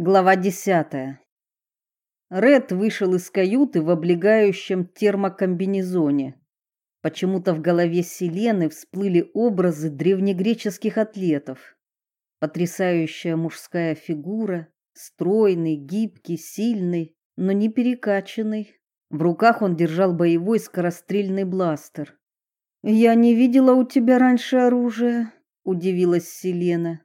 Глава десятая. Ред вышел из каюты в облегающем термокомбинезоне. Почему-то в голове Селены всплыли образы древнегреческих атлетов. Потрясающая мужская фигура, стройный, гибкий, сильный, но не перекачанный. В руках он держал боевой скорострельный бластер. «Я не видела у тебя раньше оружия», — удивилась Селена.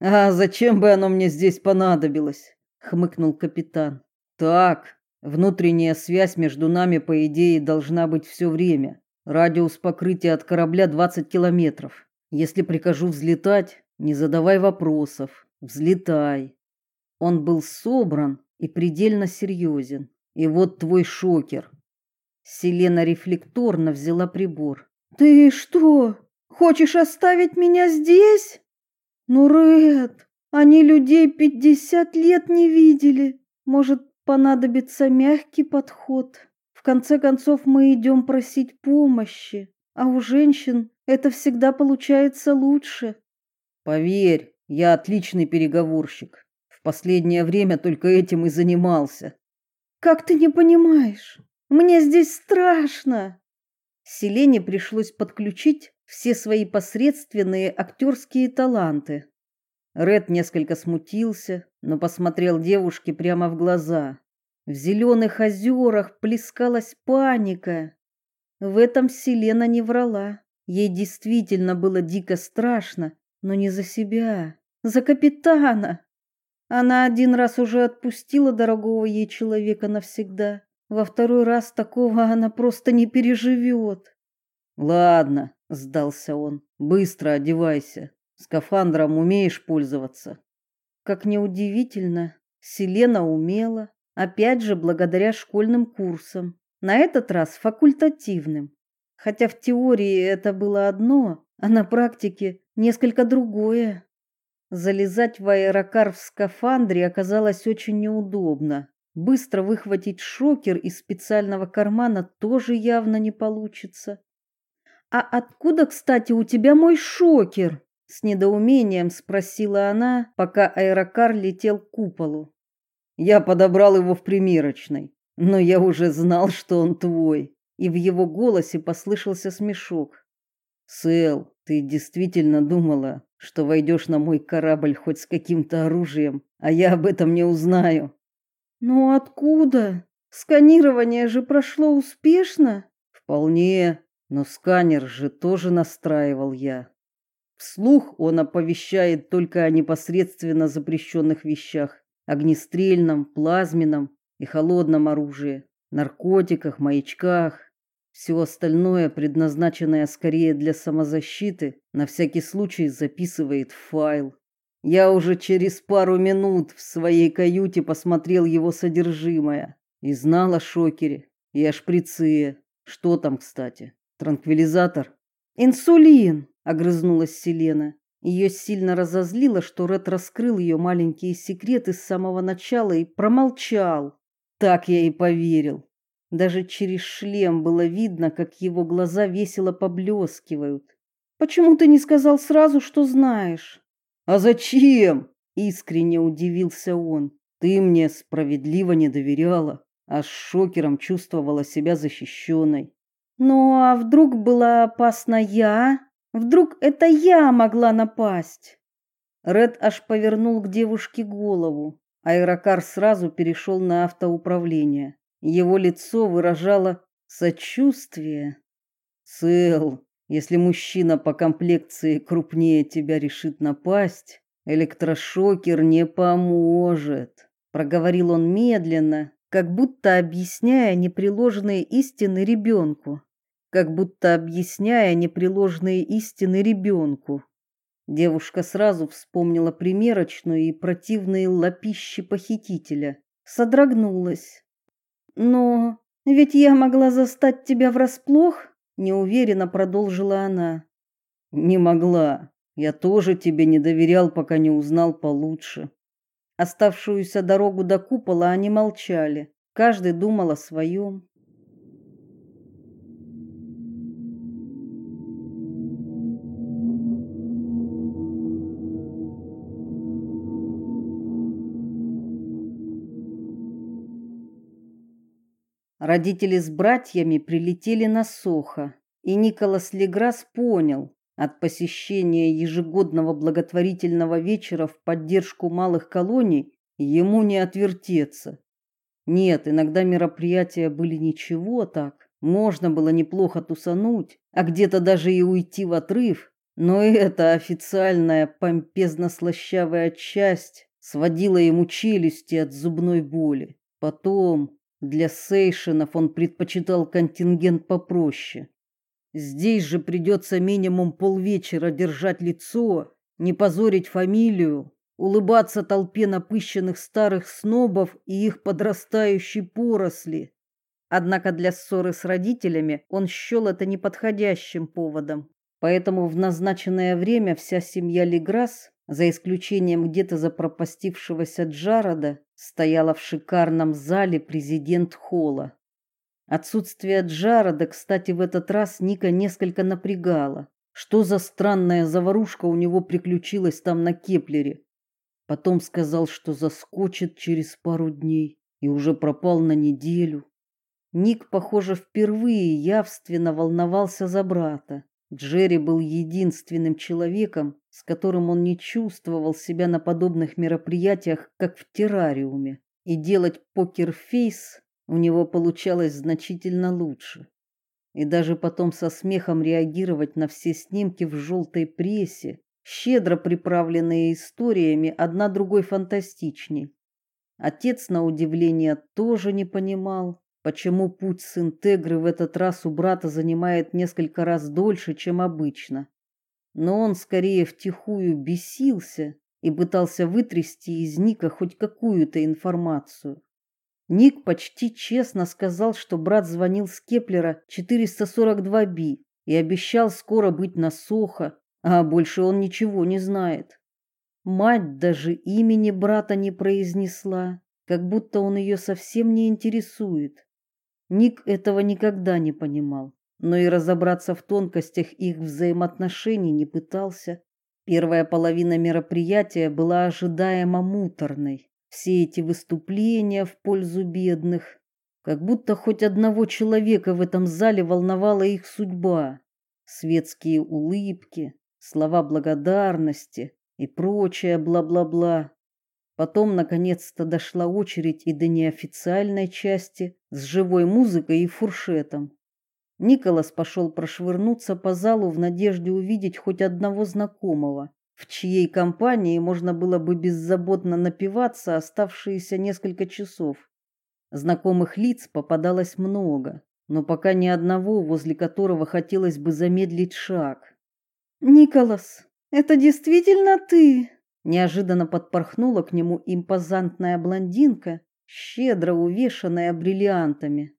А зачем бы оно мне здесь понадобилось? хмыкнул капитан. Так, внутренняя связь между нами по идее должна быть все время. Радиус покрытия от корабля 20 километров. Если прикажу взлетать, не задавай вопросов. Взлетай. Он был собран и предельно серьезен. И вот твой шокер. Селена рефлекторно взяла прибор. Ты что, хочешь оставить меня здесь? Ну, Ред, они людей пятьдесят лет не видели. Может, понадобится мягкий подход. В конце концов, мы идем просить помощи, а у женщин это всегда получается лучше. Поверь, я отличный переговорщик. В последнее время только этим и занимался. Как ты не понимаешь? Мне здесь страшно. Селене пришлось подключить все свои посредственные актерские таланты. Ред несколько смутился, но посмотрел девушке прямо в глаза. В зеленых озерах плескалась паника. В этом Селена не врала. Ей действительно было дико страшно, но не за себя, за капитана. Она один раз уже отпустила дорогого ей человека навсегда. Во второй раз такого она просто не переживет. Ладно, сдался он. Быстро одевайся. Скафандром умеешь пользоваться? Как ни удивительно, Селена умела, опять же благодаря школьным курсам. На этот раз факультативным. Хотя в теории это было одно, а на практике несколько другое. Залезать в аэрокар в скафандре оказалось очень неудобно. Быстро выхватить шокер из специального кармана тоже явно не получится. А откуда, кстати, у тебя мой шокер? С недоумением спросила она, пока аэрокар летел к куполу. Я подобрал его в примерочной, но я уже знал, что он твой. И в его голосе послышался смешок. Сэл, ты действительно думала, что войдешь на мой корабль хоть с каким-то оружием, а я об этом не узнаю? Ну откуда? Сканирование же прошло успешно? Вполне. Но сканер же тоже настраивал я. Вслух он оповещает только о непосредственно запрещенных вещах: огнестрельном, плазменном и холодном оружии, наркотиках, маячках. Все остальное, предназначенное скорее для самозащиты, на всякий случай записывает в файл. Я уже через пару минут в своей каюте посмотрел его содержимое и знал о шокере и о шприце. Что там, кстати? Транквилизатор? Инсулин, огрызнулась Селена. Ее сильно разозлило, что Ред раскрыл ее маленькие секреты с самого начала и промолчал. Так я и поверил. Даже через шлем было видно, как его глаза весело поблескивают. Почему ты не сказал сразу, что знаешь? А зачем? искренне удивился он. Ты мне справедливо не доверяла, а с шокером чувствовала себя защищенной. Ну а вдруг была опасна я? Вдруг это я могла напасть? Ред аж повернул к девушке голову. Аэрокар сразу перешел на автоуправление. Его лицо выражало сочувствие. Сэл, если мужчина по комплекции крупнее тебя решит напасть, электрошокер не поможет, проговорил он медленно, как будто объясняя непреложные истины ребенку как будто объясняя непреложные истины ребенку. Девушка сразу вспомнила примерочную и противные лапищи похитителя, содрогнулась. Но ведь я могла застать тебя врасплох, неуверенно продолжила она. Не могла. Я тоже тебе не доверял, пока не узнал получше. Оставшуюся дорогу до купола они молчали. Каждый думал о своем. Родители с братьями прилетели на Сохо, и Николас Леграс понял, от посещения ежегодного благотворительного вечера в поддержку малых колоний ему не отвертеться. Нет, иногда мероприятия были ничего так, можно было неплохо тусануть, а где-то даже и уйти в отрыв, но эта официальная помпезно-слащавая часть сводила ему челюсти от зубной боли. Потом для сейшенов он предпочитал контингент попроще. Здесь же придется минимум полвечера держать лицо, не позорить фамилию, улыбаться толпе напыщенных старых снобов и их подрастающей поросли. Однако для ссоры с родителями он счел это неподходящим поводом. Поэтому в назначенное время вся семья Леграс, за исключением где-то запропастившегося Джарода, стояла в шикарном зале президент-холла. Отсутствие Джарода, кстати, в этот раз Ника несколько напрягало. Что за странная заварушка у него приключилась там на Кеплере? Потом сказал, что заскочит через пару дней и уже пропал на неделю. Ник, похоже, впервые явственно волновался за брата. Джерри был единственным человеком, с которым он не чувствовал себя на подобных мероприятиях, как в террариуме, и делать покерфейс у него получалось значительно лучше. И даже потом со смехом реагировать на все снимки в желтой прессе, щедро приправленные историями, одна другой фантастичней. Отец, на удивление, тоже не понимал, почему путь с Интегры в этот раз у брата занимает несколько раз дольше, чем обычно. Но он скорее втихую бесился и пытался вытрясти из Ника хоть какую-то информацию. Ник почти честно сказал, что брат звонил с Кеплера 442B и обещал скоро быть на Сохо, а больше он ничего не знает. Мать даже имени брата не произнесла, как будто он ее совсем не интересует. Ник этого никогда не понимал, но и разобраться в тонкостях их взаимоотношений не пытался. Первая половина мероприятия была ожидаемо муторной. Все эти выступления в пользу бедных, как будто хоть одного человека в этом зале волновала их судьба. Светские улыбки, слова благодарности и прочее бла-бла-бла. Потом наконец-то дошла очередь и до неофициальной части с живой музыкой и фуршетом. Николас пошел прошвырнуться по залу в надежде увидеть хоть одного знакомого, в чьей компании можно было бы беззаботно напиваться оставшиеся несколько часов. Знакомых лиц попадалось много, но пока ни одного, возле которого хотелось бы замедлить шаг. Николас, это действительно ты? Неожиданно подпорхнула к нему импозантная блондинка, щедро увешанная бриллиантами.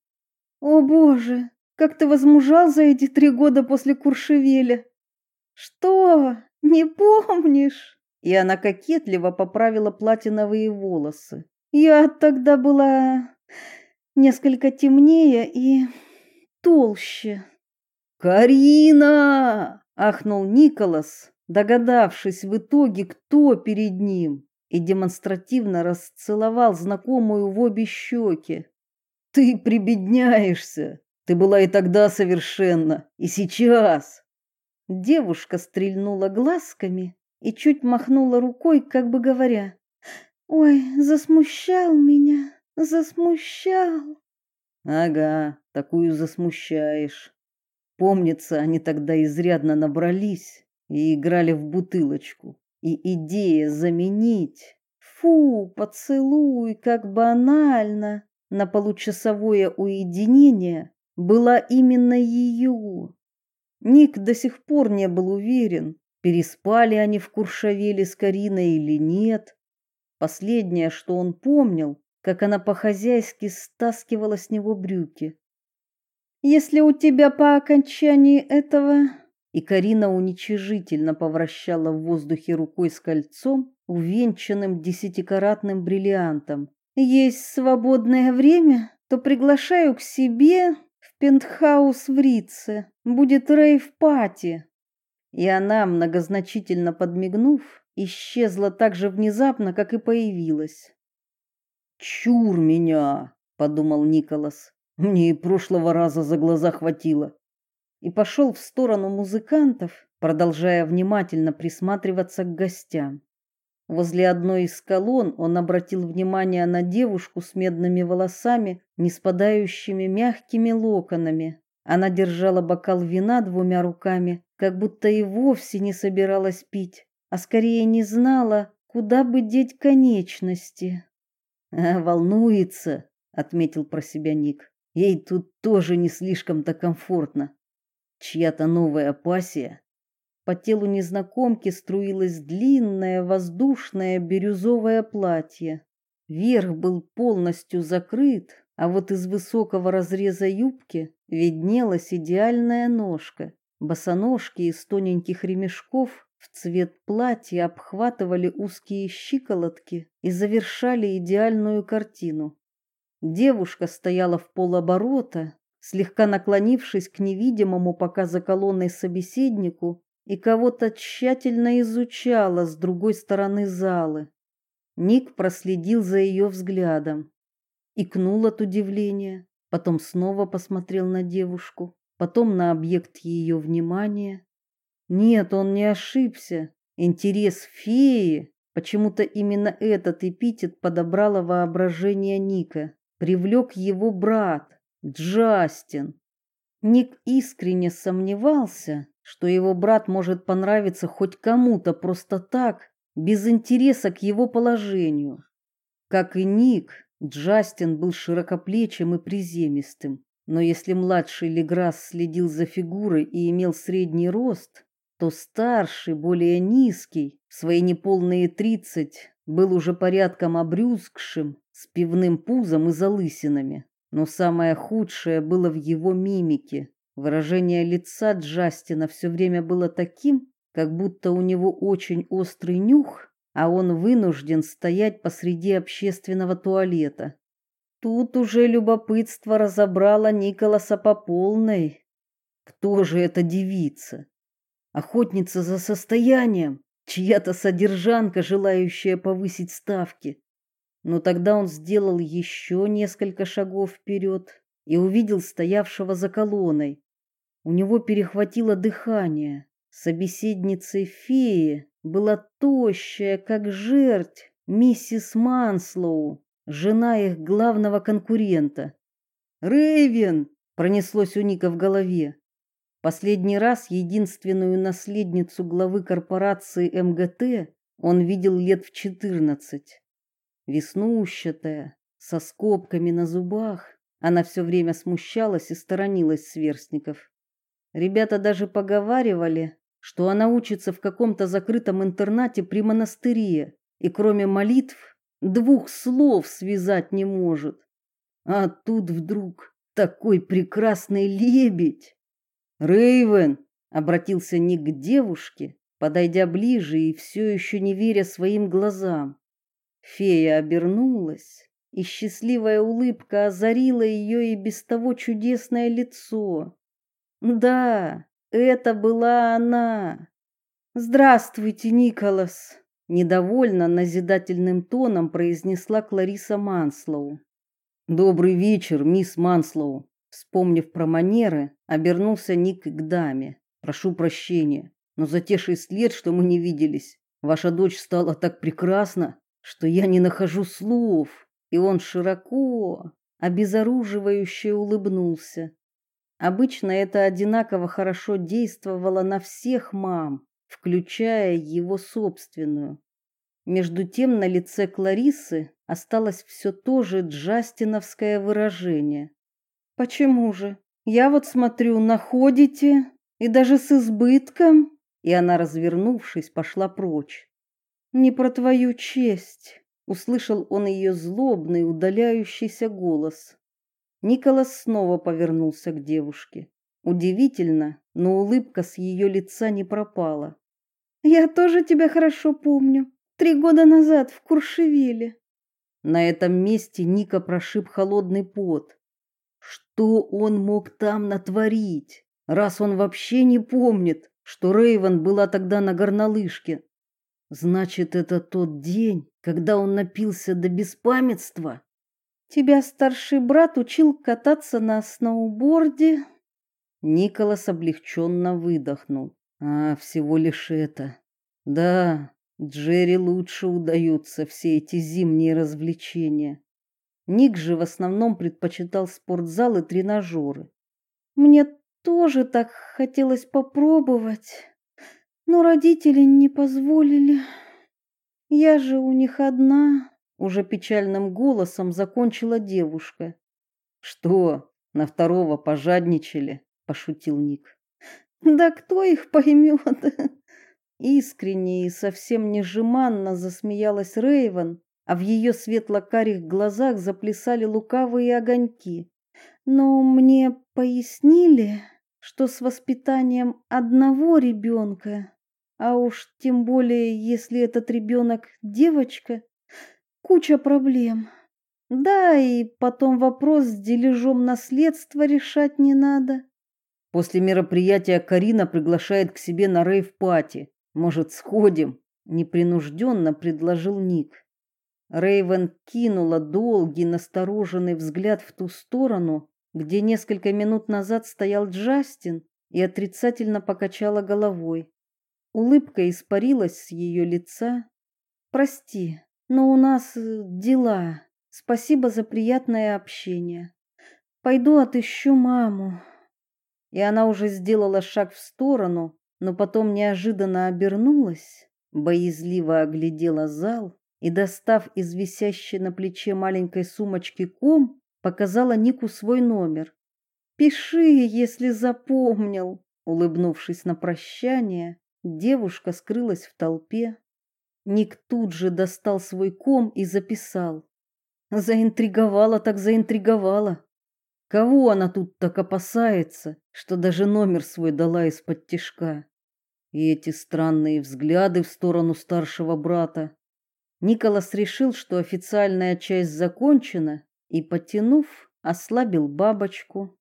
О, боже, как ты возмужал за эти три года после Куршевеля. Что? Не помнишь? И она кокетливо поправила платиновые волосы. Я тогда была несколько темнее и толще. Карина! ахнул Николас, догадавшись в итоге, кто перед ним, и демонстративно расцеловал знакомую в обе щеки. Ты прибедняешься. Ты была и тогда совершенно, и сейчас. Девушка стрельнула глазками и чуть махнула рукой, как бы говоря: "Ой, засмущал меня, засмущал". Ага, такую засмущаешь. Помнится, они тогда изрядно набрались и играли в бутылочку. И идея заменить фу, поцелуй, как банально, на получасовое уединение была именно ее. Ник до сих пор не был уверен, переспали они в Куршавеле с Кариной или нет. Последнее, что он помнил, как она по-хозяйски стаскивала с него брюки. Если у тебя по окончании этого и Карина уничижительно повращала в воздухе рукой с кольцом, увенчанным десятикаратным бриллиантом. Есть свободное время, то приглашаю к себе в пентхаус в Рице. Будет рейв-пати. И она, многозначительно подмигнув, исчезла так же внезапно, как и появилась. Чур меня, подумал Николас. Мне и прошлого раза за глаза хватило. И пошел в сторону музыкантов, продолжая внимательно присматриваться к гостям. Возле одной из колонн он обратил внимание на девушку с медными волосами, не спадающими мягкими локонами. Она держала бокал вина двумя руками, как будто и вовсе не собиралась пить, а скорее не знала, куда бы деть конечности. А, волнуется, отметил про себя Ник. Ей тут тоже не слишком-то комфортно. Чья-то новая пассия по телу незнакомки струилось длинное воздушное бирюзовое платье. Верх был полностью закрыт, а вот из высокого разреза юбки виднелась идеальная ножка. Босоножки из тоненьких ремешков в цвет платья обхватывали узкие щиколотки и завершали идеальную картину. Девушка стояла в полоборота, слегка наклонившись к невидимому пока за колонной собеседнику и кого-то тщательно изучала с другой стороны залы. Ник проследил за ее взглядом. Икнул от удивления, потом снова посмотрел на девушку, потом на объект ее внимания. Нет, он не ошибся. Интерес феи, почему-то именно этот эпитет подобрало воображение Ника, привлек его брат, Джастин. Ник искренне сомневался, что его брат может понравиться хоть кому-то просто так, без интереса к его положению. Как и Ник, Джастин был широкоплечим и приземистым, но если младший Леграсс следил за фигурой и имел средний рост, то старший, более низкий, в свои неполные тридцать, был уже порядком обрюзгшим, с пивным пузом и залысинами. Но самое худшее было в его мимике. Выражение лица Джастина все время было таким, как будто у него очень острый нюх, а он вынужден стоять посреди общественного туалета. Тут уже любопытство разобрало Николаса по полной. Кто же эта девица? Охотница за состоянием, чья-то содержанка, желающая повысить ставки. Но тогда он сделал еще несколько шагов вперед и увидел стоявшего за колонной. У него перехватило дыхание. Собеседницей феи была тощая, как жерть, миссис Манслоу, жена их главного конкурента. «Рэйвен!» — пронеслось у Ника в голове. Последний раз единственную наследницу главы корпорации МГТ он видел лет в четырнадцать. Веснущатая, со скобками на зубах, она все время смущалась и сторонилась сверстников. Ребята даже поговаривали, что она учится в каком-то закрытом интернате при монастыре и кроме молитв двух слов связать не может. А тут вдруг такой прекрасный лебедь. Рейвен обратился не к девушке, подойдя ближе и все еще не веря своим глазам. Фея обернулась, и счастливая улыбка озарила ее и без того чудесное лицо. Да, это была она. Здравствуйте, Николас, недовольно назидательным тоном произнесла Клариса Манслоу. Добрый вечер, мисс Манслоу. Вспомнив про манеры, обернулся Ник к даме. Прошу прощения, но за те шесть лет, что мы не виделись, ваша дочь стала так прекрасна, что я не нахожу слов. И он широко, обезоруживающе улыбнулся. Обычно это одинаково хорошо действовало на всех мам, включая его собственную. Между тем на лице Кларисы осталось все то же джастиновское выражение. Почему же? Я вот смотрю, находите и даже с избытком, и она, развернувшись, пошла прочь. Не про твою честь, услышал он ее злобный, удаляющийся голос. Николас снова повернулся к девушке. Удивительно, но улыбка с ее лица не пропала. Я тоже тебя хорошо помню. Три года назад в Куршевеле. На этом месте Ника прошиб холодный пот. Что он мог там натворить, раз он вообще не помнит, что Рейвен была тогда на горнолыжке? Значит, это тот день, когда он напился до беспамятства? Тебя старший брат учил кататься на сноуборде? Николас облегченно выдохнул. А, всего лишь это. Да, Джерри лучше удаются все эти зимние развлечения. Ник же в основном предпочитал спортзал и тренажеры. Мне тоже так хотелось попробовать, но родители не позволили. Я же у них одна, уже печальным голосом закончила девушка. Что, на второго пожадничали? пошутил Ник. Да кто их поймет? Искренне и совсем не жеманно засмеялась Рейвен, а в ее светло-карих глазах заплясали лукавые огоньки. Но мне пояснили, что с воспитанием одного ребенка, а уж тем более, если этот ребенок девочка, куча проблем. Да, и потом вопрос с дележом наследства решать не надо. После мероприятия Карина приглашает к себе на рейв-пати. Может, сходим? непринужденно предложил Ник. Рейвен кинула долгий настороженный взгляд в ту сторону, где несколько минут назад стоял Джастин, и отрицательно покачала головой. Улыбка испарилась с ее лица. Прости, но у нас э, дела. Спасибо за приятное общение. Пойду отыщу маму. И она уже сделала шаг в сторону, но потом неожиданно обернулась, боязливо оглядела зал и, достав из висящей на плече маленькой сумочки ком, показала Нику свой номер. «Пиши, если запомнил», — улыбнувшись на прощание, девушка скрылась в толпе. Ник тут же достал свой ком и записал. Заинтриговала так заинтриговала. Кого она тут так опасается, что даже номер свой дала из-под тишка? И эти странные взгляды в сторону старшего брата. Николас решил, что официальная часть закончена, и, потянув, ослабил бабочку.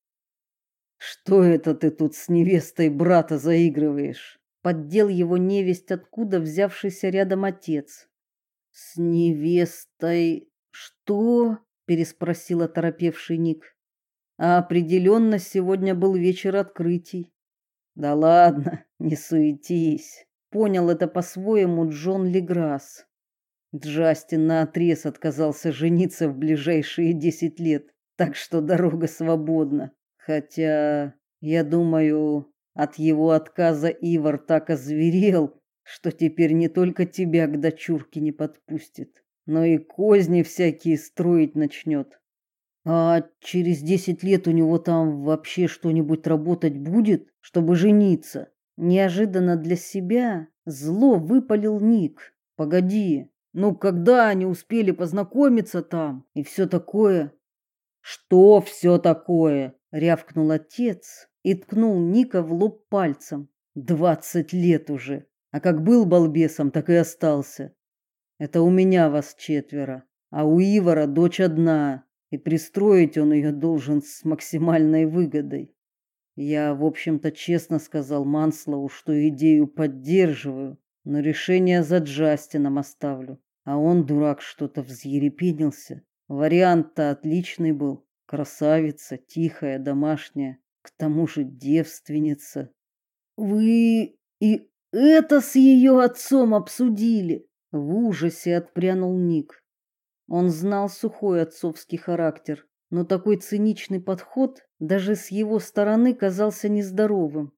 Что это ты тут с невестой брата заигрываешь? Поддел его невесть, откуда взявшийся рядом отец. С невестой что? переспросил оторопевший Ник. А определенно сегодня был вечер открытий. Да ладно, не суетись. Понял это по-своему Джон Леграсс. Джастин наотрез отказался жениться в ближайшие десять лет, так что дорога свободна. Хотя, я думаю, от его отказа Ивар так озверел, что теперь не только тебя к дочурке не подпустит, но и козни всякие строить начнет. А через десять лет у него там вообще что-нибудь работать будет, чтобы жениться? Неожиданно для себя зло выпалил Ник. Погоди, ну, когда они успели познакомиться там и все такое? Что все такое? рявкнул отец и ткнул Ника в лоб пальцем. Двадцать лет уже, а как был балбесом, так и остался. Это у меня вас четверо, а у Ивара дочь одна, и пристроить он ее должен с максимальной выгодой. Я, в общем-то, честно сказал Манслову, что идею поддерживаю, но решение за Джастином оставлю. А он, дурак, что-то взъерепенился. Вариант-то отличный был. Красавица, тихая, домашняя, к тому же девственница. Вы и это с ее отцом обсудили? В ужасе отпрянул Ник. Он знал сухой отцовский характер, но такой циничный подход даже с его стороны казался нездоровым.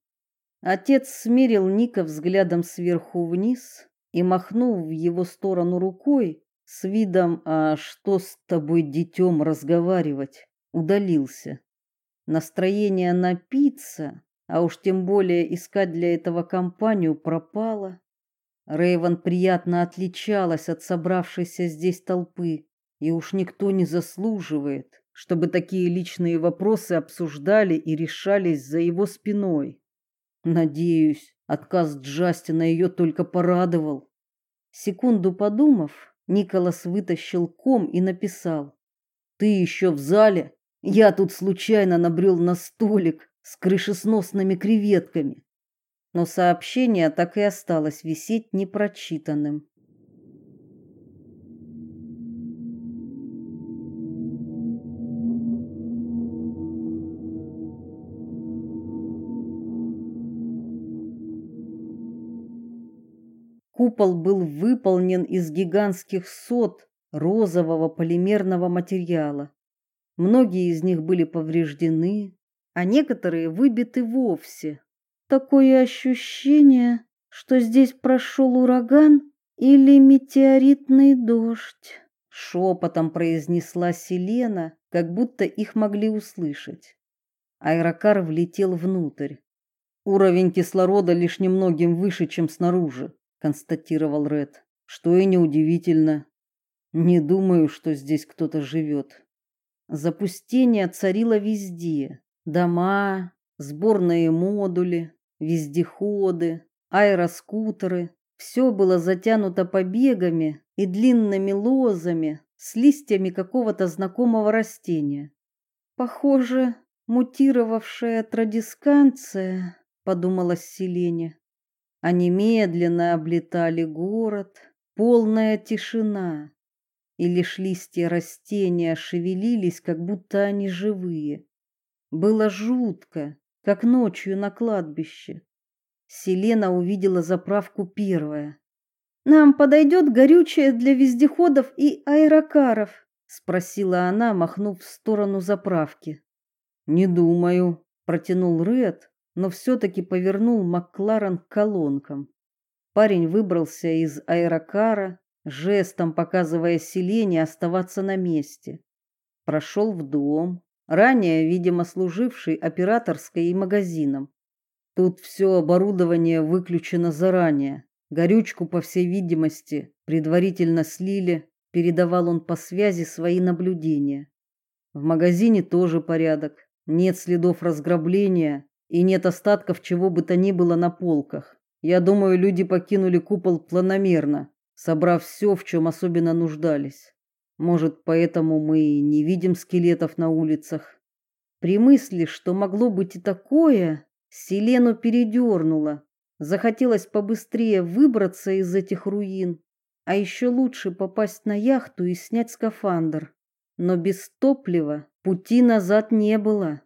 Отец смерил Ника взглядом сверху вниз и махнув в его сторону рукой с видом «А что с тобой, детем, разговаривать?» удалился. Настроение напиться, а уж тем более искать для этого компанию пропало. Рейвен приятно отличалась от собравшейся здесь толпы, и уж никто не заслуживает, чтобы такие личные вопросы обсуждали и решались за его спиной. Надеюсь, отказ Джастина ее только порадовал. Секунду подумав, Николас вытащил ком и написал: "Ты еще в зале? Я тут случайно набрел на столик с крышесносными креветками. Но сообщение так и осталось висеть непрочитанным. Купол был выполнен из гигантских сот розового полимерного материала. Многие из них были повреждены, а некоторые выбиты вовсе. Такое ощущение, что здесь прошел ураган или метеоритный дождь, шепотом произнесла Селена, как будто их могли услышать. Аэрокар влетел внутрь. Уровень кислорода лишь немногим выше, чем снаружи, констатировал Ред. Что и неудивительно. Не думаю, что здесь кто-то живет. Запустение царило везде. Дома, сборные модули, вездеходы, аэроскутеры. Все было затянуто побегами и длинными лозами с листьями какого-то знакомого растения. Похоже, мутировавшая традисканция, подумала Селене. Они медленно облетали город, полная тишина, и лишь листья растения шевелились, как будто они живые. Было жутко, как ночью на кладбище. Селена увидела заправку первая. Нам подойдет горючее для вездеходов и аэрокаров, спросила она, махнув в сторону заправки. Не думаю, протянул Ред, но все таки повернул Макларен к колонкам. Парень выбрался из аэрокара, жестом показывая Селене оставаться на месте. Прошел в дом, ранее, видимо, служивший операторской и магазином. Тут все оборудование выключено заранее. Горючку, по всей видимости, предварительно слили, передавал он по связи свои наблюдения. В магазине тоже порядок. Нет следов разграбления и нет остатков чего бы то ни было на полках. Я думаю, люди покинули купол планомерно, собрав все, в чем особенно нуждались. Может, поэтому мы не видим скелетов на улицах. При мысли, что могло быть и такое, Селену передернуло. Захотелось побыстрее выбраться из этих руин, а еще лучше попасть на яхту и снять скафандр. Но без топлива пути назад не было.